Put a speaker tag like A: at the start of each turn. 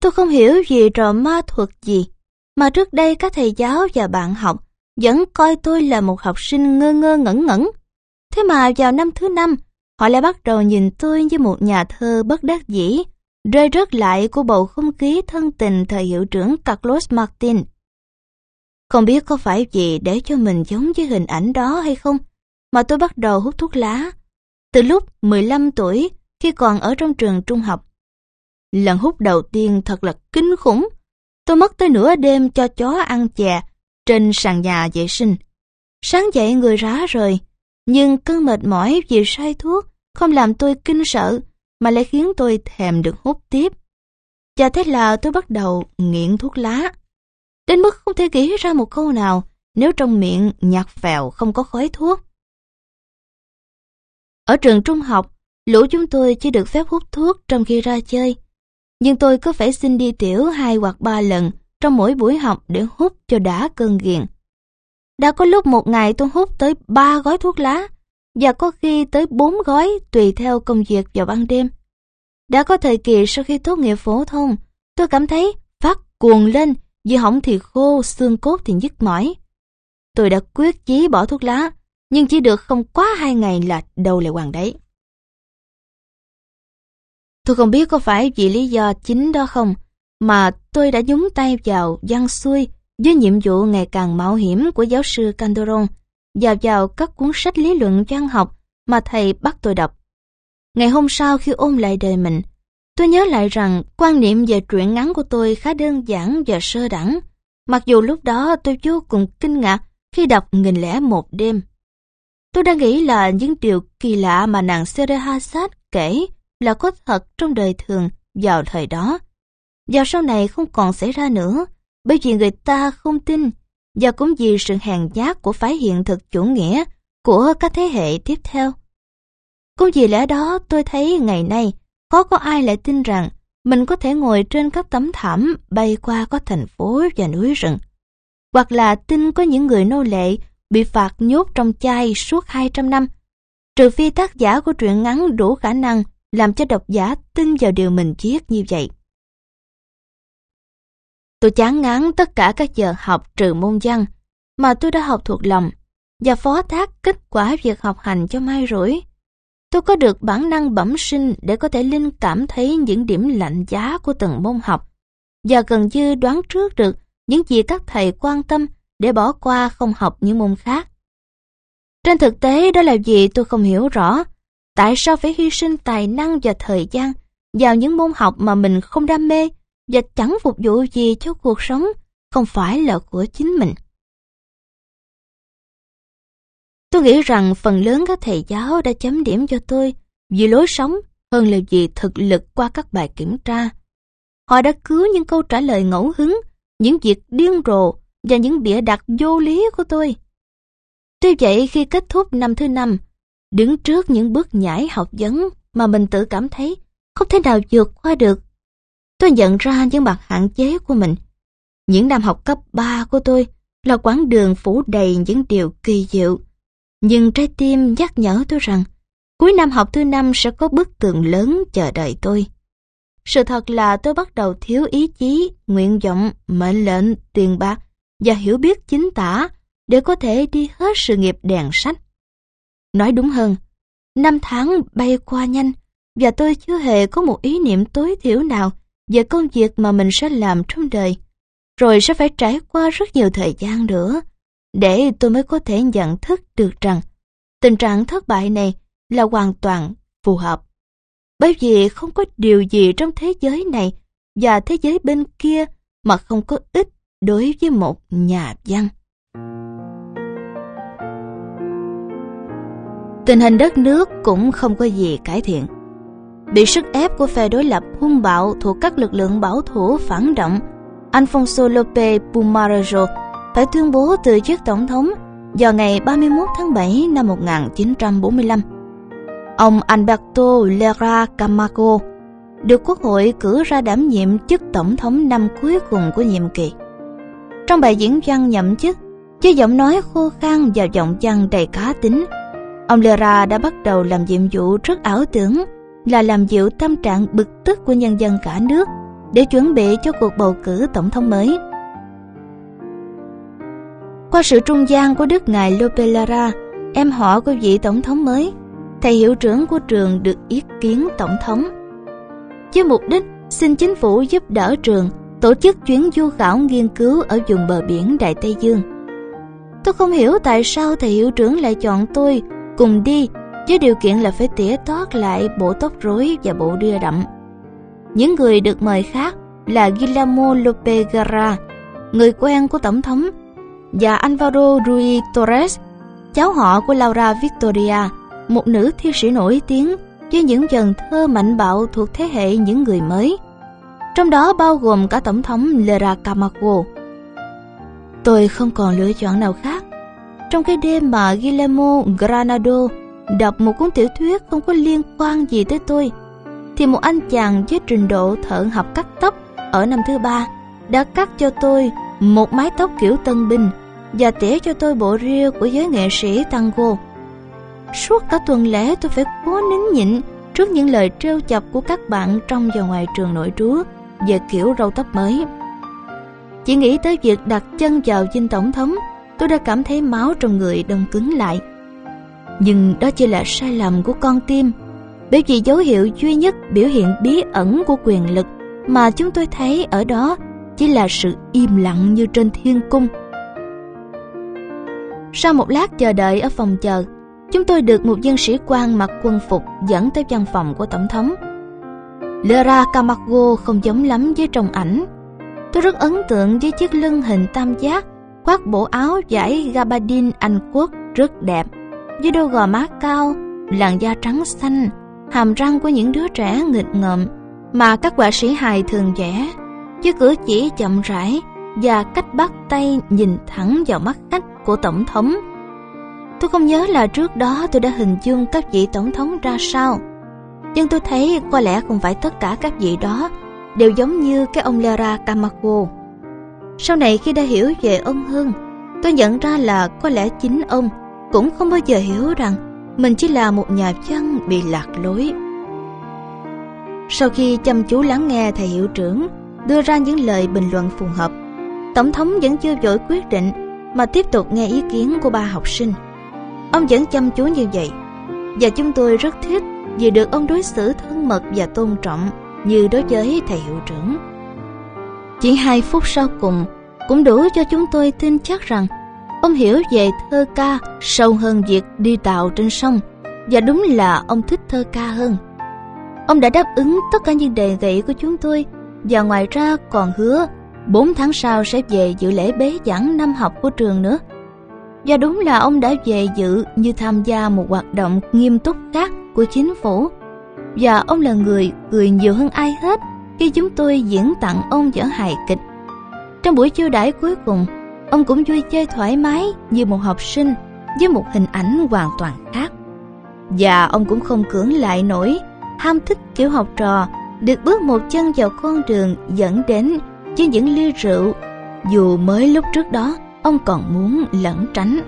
A: Tôi không hiểu gì trò ma thuật gì, mà trước đây các thầy giáo và bạn học vẫn coi tôi là một học sinh ngơ ngơ ngẩn ngẩn. Thế mà vào năm thứ năm, họ lại bắt đầu nhìn tôi như một nhà thơ bất đắc dĩ, rơi rớt lại của bầu không khí thân tình thời hiệu trưởng Carlos Martin. Không biết có phải vì để cho mình giống với hình ảnh đó hay không, mà tôi bắt đầu hút thuốc lá. Từ lúc 15 tuổi, khi còn ở trong trường trung học. Lần hút đầu tiên thật là kinh khủng. Tôi mất tới nửa đêm cho chó ăn chè trên sàn nhà vệ sinh. Sáng dậy người rá rời, nhưng cơn mệt mỏi vì say thuốc không làm tôi kinh sợ mà lại khiến tôi thèm được hút tiếp. Và thế là tôi bắt đầu nghiện thuốc lá. Đến mức không thể nghĩ ra một câu nào nếu trong miệng nhạt phèo không có khói thuốc. Ở trường trung học, lũ chúng tôi chỉ được phép hút thuốc trong khi ra chơi. Nhưng tôi cứ phải xin đi tiểu hai hoặc ba lần trong mỗi buổi học để hút cho đã cơn nghiện. Đã có lúc một ngày tôi hút tới ba gói thuốc lá và có khi tới bốn gói tùy theo công việc vào ban đêm. Đã có thời kỳ sau khi tốt nghiệp phổ thông, tôi cảm thấy phát cuồng lên vì hỏng thì khô, xương cốt thì nhức mỏi. Tôi đã quyết chí bỏ thuốc lá, nhưng chỉ được không quá hai ngày là đầu lại hoàng đấy. Tôi không biết có phải vì lý do chính đó không, mà tôi đã nhúng tay vào văn xuôi với nhiệm vụ ngày càng mạo hiểm của giáo sư Candoron và vào các cuốn sách lý luận văn học mà thầy bắt tôi đọc. Ngày hôm sau khi ôm lại đời mình, tôi nhớ lại rằng quan niệm về truyện ngắn của tôi khá đơn giản và sơ đẳng, mặc dù lúc đó tôi vô cùng kinh ngạc khi đọc nghìn lẻ một đêm. Tôi đã nghĩ là những điều kỳ lạ mà nàng Serehasat kể là có thật trong đời thường vào thời đó. Và sau này không còn xảy ra nữa, bởi vì người ta không tin, và cũng vì sự hèn nhát của phái hiện thực chủ nghĩa của các thế hệ tiếp theo. Cũng vì lẽ đó tôi thấy ngày nay khó có ai lại tin rằng mình có thể ngồi trên các tấm thảm bay qua các thành phố và núi rừng. Hoặc là tin có những người nô lệ bị phạt nhốt trong chai suốt 200 năm. Trừ phi tác giả của truyện ngắn đủ khả năng làm cho độc giả tin vào điều mình viết như vậy. Tôi chán ngán tất cả các giờ học trừ môn văn mà tôi đã học thuộc lòng và phó thác kết quả việc học hành cho mai rủi. Tôi có được bản năng bẩm sinh để có thể linh cảm thấy những điểm lạnh giá của từng môn học và gần như đoán trước được những gì các thầy quan tâm để bỏ qua không học những môn khác. Trên thực tế đó là gì tôi không hiểu rõ. Tại sao phải hy sinh tài năng và thời gian vào những môn học mà mình không đam mê và chẳng phục vụ gì cho cuộc sống, không phải là của chính mình. Tôi nghĩ rằng phần lớn các thầy giáo đã chấm điểm cho tôi vì lối sống hơn là vì thực lực qua các bài kiểm tra. Họ đã cứu những câu trả lời ngẫu hứng, những việc điên rồ và những bịa đặt vô lý của tôi. Tuy vậy khi kết thúc năm thứ năm, đứng trước những bước nhảy học vấn mà mình tự cảm thấy không thể nào vượt qua được, tôi nhận ra những mặt hạn chế của mình. Những năm học cấp 3 của tôi là quãng đường phủ đầy những điều kỳ diệu. Nhưng trái tim nhắc nhở tôi rằng cuối năm học thứ năm sẽ có bức tường lớn chờ đợi tôi. Sự thật là tôi bắt đầu thiếu ý chí, nguyện vọng, mệnh lệnh, tiền bạc và hiểu biết chính tả để có thể đi hết sự nghiệp đèn sách. Nói đúng hơn, năm tháng bay qua nhanh và tôi chưa hề có một ý niệm tối thiểu nào về công việc mà mình sẽ làm trong đời. Rồi sẽ phải trải qua rất nhiều thời gian nữa để tôi mới có thể nhận thức được rằng tình trạng thất bại này là hoàn toàn phù hợp. Bởi vì không có điều gì trong thế giới này và thế giới bên kia mà không có ích đối với một nhà văn. Tình hình đất nước cũng không có gì cải thiện. Bị sức ép của phe đối lập hung bạo thuộc các lực lượng bảo thủ phản động, Alfonso López Pumarejo phải tuyên bố từ chức tổng thống vào ngày 31 tháng 7 năm 1945. Ông Alberto Lera camargo được Quốc hội cử ra đảm nhiệm chức tổng thống năm cuối cùng của nhiệm kỳ. Trong bài diễn văn nhậm chức, với giọng nói khô khan và giọng văn đầy cá tính, ông Lera đã bắt đầu làm nhiệm vụ rất ảo tưởng là làm dịu tâm trạng bực tức của nhân dân cả nước để chuẩn bị cho cuộc bầu cử tổng thống mới. Qua sự trung gian của Đức Ngài Lope Lara, em họ của vị tổng thống mới, thầy hiệu trưởng của trường được ý kiến tổng thống. Với mục đích xin chính phủ giúp đỡ trường tổ chức chuyến du khảo nghiên cứu ở vùng bờ biển Đại Tây Dương. Tôi không hiểu tại sao thầy hiệu trưởng lại chọn tôi cùng đi với điều kiện là phải tỉa tót lại bộ tóc rối và bộ đưa đậm. Những người được mời khác là Guillermo Lope Garra, người quen của Tổng thống, và Alvaro Ruiz Torres, cháu họ của Laura Victoria, một nữ thi sĩ nổi tiếng với những dần thơ mạnh bạo thuộc thế hệ những người mới. Trong đó bao gồm cả Tổng thống Lera Camargo. Tôi không còn lựa chọn nào khác. Trong cái đêm mà Guillermo Granado đọc một cuốn tiểu thuyết không có liên quan gì tới tôi, thì một anh chàng với trình độ thợ học cắt tóc ở năm thứ ba đã cắt cho tôi một mái tóc kiểu tân binh và tỉa cho tôi bộ ria của giới nghệ sĩ tango. Suốt cả tuần lễ tôi phải cố nín nhịn trước những lời trêu chọc của các bạn trong và ngoài trường nội trú về kiểu râu tóc mới. Chỉ nghĩ tới việc đặt chân vào dinh tổng thống, tôi đã cảm thấy máu trong người đông cứng lại. Nhưng đó chỉ là sai lầm của con tim, bởi vì dấu hiệu duy nhất biểu hiện bí ẩn của quyền lực mà chúng tôi thấy ở đó chỉ là sự im lặng như trên thiên cung. Sau một lát chờ đợi ở phòng chờ, chúng tôi được một dân sĩ quan mặc quân phục dẫn tới văn phòng của tổng thống. Lera Camargo không giống lắm với trong ảnh. Tôi rất ấn tượng với chiếc lưng hình tam giác, khoác bộ áo vải gabardine Anh quốc rất đẹp, với đôi gò má cao, làn da trắng xanh, hàm răng của những đứa trẻ nghịch ngợm mà các họa sĩ hài thường vẽ, với cử chỉ chậm rãi và cách bắt tay nhìn thẳng vào mắt khách của tổng thống. Tôi không nhớ là trước đó tôi đã hình dung các vị tổng thống ra sao, nhưng tôi thấy có lẽ không phải tất cả các vị đó đều giống như cái ông Lara Camacho. Sau này khi đã hiểu về ông hơn, tôi nhận ra là có lẽ chính ông cũng không bao giờ hiểu rằng mình chỉ là một nhà văn bị lạc lối. Sau khi chăm chú lắng nghe thầy hiệu trưởng đưa ra những lời bình luận phù hợp, Tổng thống vẫn chưa vội quyết định mà tiếp tục nghe ý kiến của ba học sinh. Ông vẫn chăm chú như vậy, và chúng tôi rất thích vì được ông đối xử thân mật và tôn trọng như đối với thầy hiệu trưởng. Chỉ hai phút sau cùng, cũng đủ cho chúng tôi tin chắc rằng ông hiểu về thơ ca sâu hơn việc đi tàu trên sông, và đúng là ông thích thơ ca hơn. Ông đã đáp ứng tất cả những đề nghị của chúng tôi, và ngoài ra còn hứa 4 tháng sau sẽ về dự lễ bế giảng năm học của trường nữa. Và đúng là ông đã về dự như tham gia một hoạt động nghiêm túc khác của chính phủ. Và ông là người cười nhiều hơn ai hết khi chúng tôi diễn tặng ông vở hài kịch. Trong buổi chiêu đãi cuối cùng, ông cũng vui chơi thoải mái như một học sinh với một hình ảnh hoàn toàn khác. Và ông cũng không cưỡng lại nổi ham thích kiểu học trò được bước một chân vào con đường dẫn đến với những ly rượu dù mới lúc trước đó ông còn muốn lẩn tránh